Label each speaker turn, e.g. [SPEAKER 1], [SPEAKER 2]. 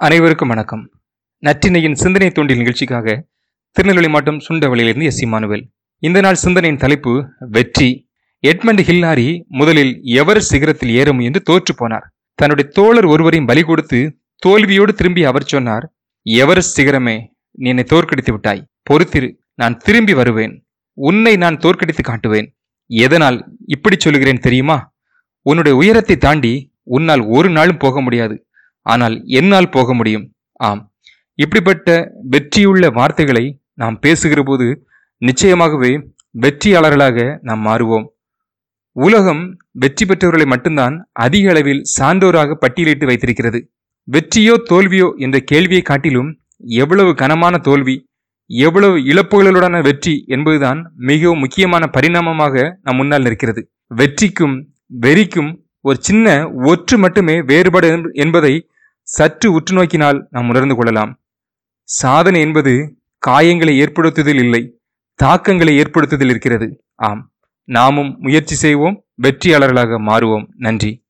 [SPEAKER 1] அனைவருக்கும் வணக்கம். நற்றினையின் சிந்தனை தூண்டில் நிகழ்ச்சிக்காக திருநெல்வேலி மாவட்டம் சுண்டவளியிலிருந்து எஸ் இமானுவேல் இந்த நாள் சிந்தனையின் தலைப்பு வெற்றி. எட்மண்ட் ஹில்லாரி முதலில் எவர் சிகரத்தில் ஏற முயன்று தோற்று போனார். தன்னுடைய தோழர் ஒருவரையும் பலி கொடுத்து தோல்வியோடு திரும்பி அவர் சொன்னார் எவரஸ்ட் சிகரமே நீ என்னை தோற்கடித்து விட்டாய். பொறுத்திரு நான் திரும்பி வருவேன். உன்னை நான் தோற்கடித்து காட்டுவேன். எதனால் இப்படி சொல்லுகிறேன் தெரியுமா? உன்னுடைய உயரத்தை தாண்டி உன்னால் ஒரு நாளும் போக முடியாது. ஆனால் என்னால் போக முடியும். ஆம். இப்படிப்பட்ட வெற்றியுள்ள வார்த்தைகளை நாம் பேசுகிற போது நிச்சயமாகவே வெற்றியாளர்களாக நாம் மாறுவோம். உலகம் வெற்றி பெற்றவர்களை மட்டும்தான் அதிக அளவில் சான்றோராக பட்டியலிட்டு வைத்திருக்கிறது. வெற்றியோ தோல்வியோ என்ற கேள்வியை காட்டிலும் எவ்வளவு கனமான தோல்வி எவ்வளவு இழப்புகளுடன வெற்றி என்பதுதான் மிகவும் முக்கியமான பரிணாமமாக நம் முன்னால் நிற்கிறது. வெற்றிக்கும் வெறிக்கும் ஒரு சின்ன ஒற்று மட்டுமே வேறுபாடு என்பதை சற்று உற்று நோக்கினால் நாம் உணர்ந்து கொள்ளலாம். சாதனை என்பது காயங்களை ஏற்படுத்துதல் இல்லை தாக்கங்களை ஏற்படுத்துதல் இருக்கிறது. ஆம் நாமும் முயற்சி செய்வோம் வெற்றியாளர்களாக மாறுவோம். நன்றி.